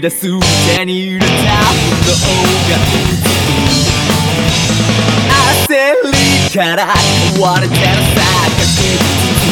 出す。手に入れたものが焦りから壊れてる錯覚